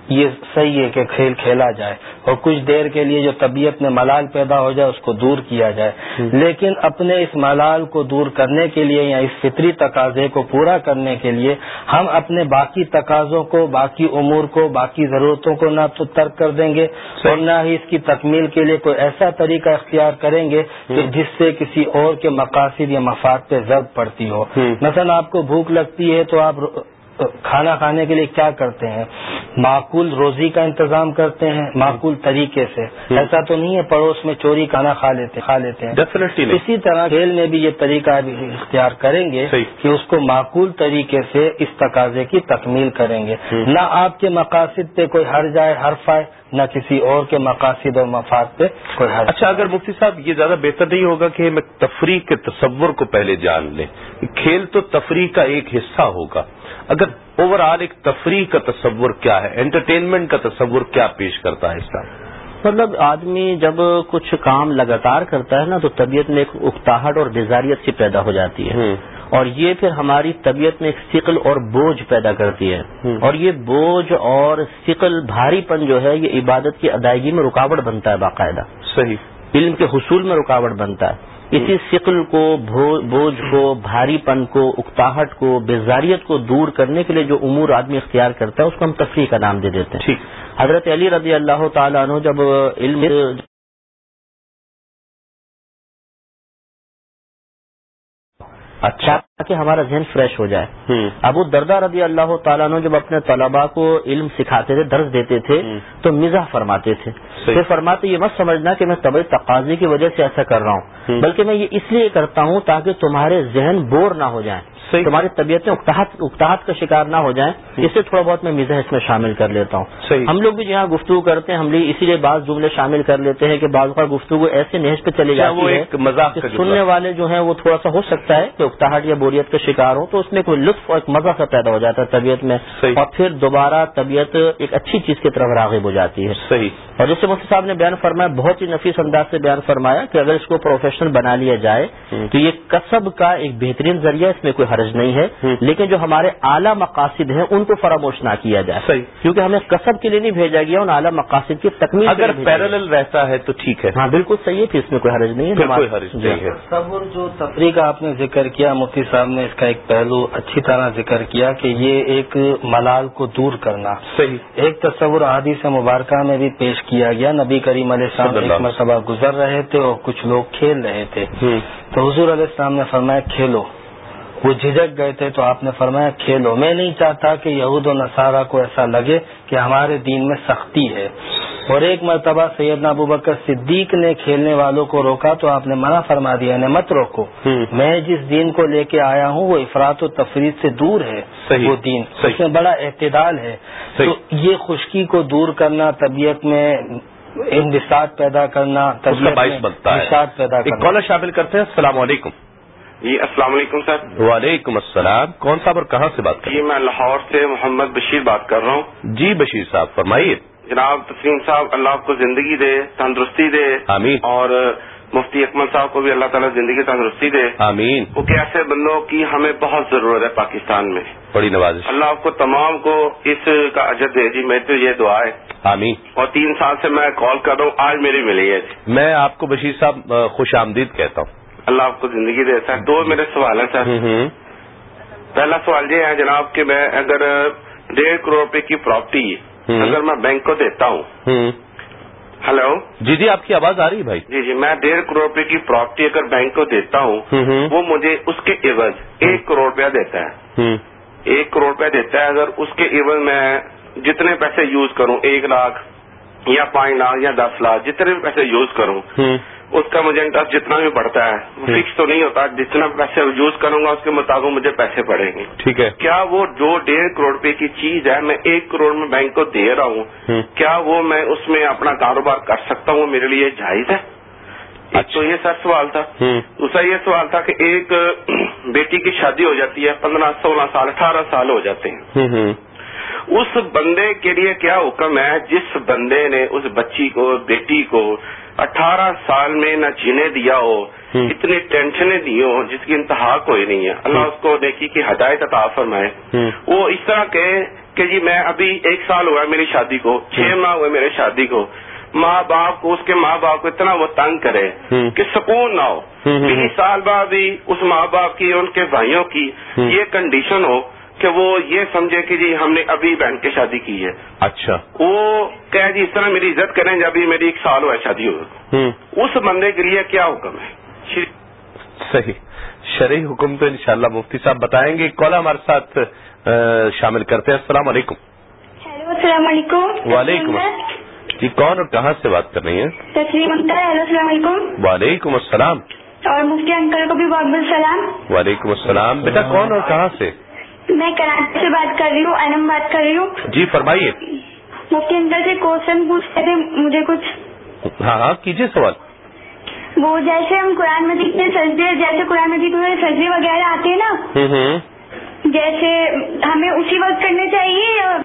یہ صحیح ہے کہ کھیل کھیلا جائے اور کچھ دیر کے لیے جو طبیعت میں ملال پیدا ہو جائے اس کو دور کیا جائے۔ لیکن اپنے اس ملال کو دور کرنے کے لیے یا اس فطری تقاضے کو پورا کرنے کے لیے ہم اپنے باقی تقاضوں کو باقی امور کو باقی ضرورتوں کو نہ تو ترک کر دیں گے اور نہ ہی اس کی تکمیل کے لیے کوئی ایسا طریقہ اختیار کریں گے کہ جس سے کسی اور کے مقاصد یا مفاد پہ ضرب پڑتی ہو۔ مثلا آپ کو بھوک لگتی ہے تو آپ کھانا کھانے کے لیے کیا کرتے ہیں؟ معقول روزی کا انتظام کرتے ہیں معقول طریقے سے۔ ایسا تو نہیں ہے پڑوس میں چوری کھانا کھا لیتے کھا لیتے ہیں۔ اسی طرح کھیل میں بھی یہ طریقہ اختیار کریں گے کہ اس کو معقول طریقے سے اس تقاضے کی تکمیل کریں گے۔ نہ آپ کے مقاصد پہ کوئی ہر جائے حرف آئے نہ کسی اور کے مقاصد اور مفاد پہ کوئی اچھا اگر مفتی صاحب یہ زیادہ بہتر نہیں ہوگا کہ میں تفریح کے تصور کو پہلے جان لیں۔ کھیل تو تفریح کا ایک حصہ ہوگا۔ اگر اوور آل ایک تفریح کا تصور کیا ہے انٹرٹینمنٹ کا تصور کیا پیش کرتا ہے اس کا؟ مطلب آدمی جب کچھ کام لگاتار کرتا ہے نا تو طبیعت میں ایک اکتاہٹ اور بیزاریت سی پیدا ہو جاتی ہے۔ اور یہ پھر ہماری طبیعت میں ایک سکل اور بوجھ پیدا کرتی ہے۔ اور یہ بوجھ اور سکل بھاری پن جو ہے یہ عبادت کی ادائیگی میں رکاوٹ بنتا ہے باقاعدہ۔ صحیح۔ علم کے حصول میں رکاوٹ بنتا ہے۔ اسی سکل کو بوجھ کو بھاری پن کو اکتاہٹ کو بیزاریت کو دور کرنے کے لیے جو امور آدمی اختیار کرتا ہے اس کو ہم تفریح کا نام دے دیتے ہیں۔ حضرت علی رضی اللہ تعالیٰ عنہ جب علم اچھا۔ تاکہ ہمارا ذہن فریش ہو جائے۔ ابو دردہ رضی اللہ تعالیٰ نے جب اپنے طلباء کو علم سکھاتے تھے درس دیتے تھے تو مزاح فرماتے تھے۔ پھر فرماتے یہ مت سمجھنا کہ میں طبی تقاضے کی وجہ سے ایسا کر رہا ہوں۔ بلکہ میں یہ اس لیے کرتا ہوں تاکہ تمہارے ذہن بور نہ ہو جائیں۔ تمہاری طبیعت میں اکتاحت کا شکار نہ ہو جائیں اس سے تھوڑا بہت میں مزاح اس میں شامل کر لیتا ہوں۔ ہم لوگ بھی جہاں گفتگو کرتے ہیں ہم بھی اسی لیے بعض جملے شامل کر لیتے ہیں کہ بعض اوقات گفتگو ایسے نہج پہ چلے جاتی ہے کہ سننے والے جو ہیں وہ تھوڑا سا ہو سکتا ہے کہ اکتاہٹ یا بوریت کا شکار ہو تو اس میں کوئی لطف اور ایک مزہ سا پیدا ہو جاتا ہے طبیعت میں اور پھر دوبارہ طبیعت ایک اچھی چیز کی طرف راغب ہو جاتی ہے۔ صحیح. اور جیسے مفتی صاحب نے بیان فرمایا بہت ہی نفیس انداز سے بیان فرمایا کہ اگر اس کو پروفیشنل بنا لیا جائے تو یہ کسب کا ایک بہترین ذریعہ اس میں کوئی حرج نہیں ہے لیکن جو ہمارے اعلیٰ مقاصد ہیں ان کو فراموش نہ کیا جائے۔ صحیح۔ کیونکہ ہمیں کسب کے لیے نہیں بھیجا گیا ان اعلیٰ مقاصد کی تکمیل اگر پیرل رہتا ہے تو ٹھیک ہے۔ ہاں بالکل صحیح ہے پھر اس میں کوئی حرج نہیں ہے کوئی حرج نہیں ہے۔ تصور جو تفریح کا آپ نے ذکر کیا مفتی صاحب نے اس کا ایک پہلو اچھی طرح ذکر کیا کہ یہ ایک ملال کو دور کرنا۔ صحیح۔ ایک تصور حادث مبارکہ میں بھی پیش کیا گیا۔ نبی کریم علیہ السلام ایک مرتبہ گزر رہے تھے اور کچھ لوگ کھیل رہے تھے۔ تو حضور علیہ السلام نے فرمایا کھیلو۔ وہ جھجک گئے تھے تو آپ نے فرمایا کھیلو میں نہیں چاہتا کہ یہود و نصارہ کو ایسا لگے کہ ہمارے دین میں سختی ہے۔ اور ایک مرتبہ سیدنا ابو بکر صدیق نے کھیلنے والوں کو روکا تو آپ نے منع فرما دیا انہیں مت روکو۔ میں جس دین کو لے کے آیا ہوں وہ افراد و تفریح سے دور ہے۔ وہ دین اس میں بڑا اعتدال ہے۔ تو یہ خشکی کو دور کرنا طبیعت میں انبساط پیدا کرنا باعث بنتا ہے۔ پیدا کرنا۔ کالر شامل کرتے ہیں۔ السلام علیکم۔ جی السلام علیکم سر۔ وعلیکم السلام۔ کون صاحب اور کہاں سے بات کر جی میں لاہور سے محمد بشیر بات کر رہا ہوں۔ جی بشیر صاحب فرمائیے۔ جناب تسلیم صاحب اللہ آپ کو زندگی دے تندرستی دے۔ آمین۔ اور مفتی اکمل صاحب کو بھی اللہ تعالیٰ زندگی تندرستی دے۔ آمین۔ کیونکہ ایسے بندوں کی ہمیں بہت ضرورت ہے پاکستان میں۔ بڑی نوازش۔ اللہ آپ کو تمام کو اس کا اجر دے۔ جی میں تو یہ دعا ہے۔ آمین۔ اور تین سال سے میں کال کر رہا ہوں آج میری ملی ہے۔ جی میں آپ کو بشیر صاحب خوش آمدید کہتا ہوں۔ اللہ آپ کو زندگی دے سر دو میرے سوال ہیں سر۔ پہلا سوال یہ ہے جناب کہ میں اگر ڈیڑھ کروڑ روپے کی پراپرٹی اگر میں بینک کو دیتا ہوں۔ ہلو؟ جی جی آپ کی آواز آ رہی ہے بھائی۔ جی جی میں ڈیڑھ کروڑ روپے کی پراپرٹی اگر بینک کو دیتا ہوں وہ مجھے اس کے عوض ایک کروڑ روپیہ دیتا ہے۔ ایک کروڑ روپیہ دیتا ہے۔ اگر اس کے عوض میں جتنے پیسے یوز کروں ایک لاکھ یا پانچ لاکھ یا دس لاکھ جتنے بھی پیسے یوز کروں اس کا مجھے انٹرسٹ جتنا بھی بڑھتا ہے فکس تو نہیں ہوتا جتنا پیسے یوز کروں گا اس کے مطابق مجھے پیسے پڑیں گے۔ ٹھیک ہے۔ کیا وہ جو ڈیڑھ کروڑ روپے کی چیز ہے میں ایک کروڑ میں بینک کو دے رہا ہوں کیا وہ میں اس میں اپنا کاروبار کر سکتا ہوں میرے لیے جائز ہے؟ تو یہ سر سوال تھا۔ دوسرا یہ سوال تھا کہ ایک بیٹی کی شادی ہو جاتی ہے پندرہ سولہ سال اٹھارہ سال ہو جاتے ہیں۔ اس بندے کے لیے کیا حکم ہے؟ جس بندے نے اس بچی کو بیٹی کو اٹھارہ سال میں نہ جینے دیا ہو اتنی ٹینشنیں دی ہو جس کی انتہا کوئی نہیں ہے۔ اللہ اس کو دیکھی کہ ہدایت عطا فرمائے۔ وہ اس طرح کہ کہ جی میں ابھی ایک سال ہوا ہے میری شادی کو چھ ماہ ہوئے میرے شادی کو۔ ماں باپ کو اس کے ماں باپ کو اتنا وہ تنگ کرے کہ سکون نہ ہو۔ بیس سال بعد بھی اس ماں باپ کی ان کے بھائیوں کی یہ کنڈیشن ہو کہ وہ یہ سمجھے کہ جی ہم نے ابھی بہن کے شادی کی ہے۔ اچھا۔ وہ کہ جی اس طرح میری عزت کریں جب میری ایک سال ہوا ہے شادی ہو اس بندے کے لیے کیا حکم ہے؟ صحیح۔ شرعی حکم تو انشاءاللہ مفتی صاحب بتائیں گے۔ کال ہمارے ساتھ شامل کرتے ہیں۔ السلام علیکم۔ ہیلو السلام علیکم۔ وعلیکم جی کون اور کہاں سے بات کر رہی ہیں؟ تسلیم اختر ہیلو السلام علیکم۔ وعلیکم السلام۔ اور مفتی انکل کو بھی بہت بہت سلام۔ وعلیکم السلام۔ بیٹا کون اور کہاں سے؟ میں کراچی سے بات کر رہی ہوں انم بات کر رہی ہوں۔ جی فرمائیے۔ مفتی انکل سے کوشچن پوچھتے تھے مجھے کچھ۔ ہاں ہاں کیجیے سوال۔ وہ جیسے ہم قرآن مجید میں سجدے جیسے قرآن مجید میں سجدے وغیرہ آتے ہیں نا جیسے ہمیں اسی وقت کرنے چاہیے یا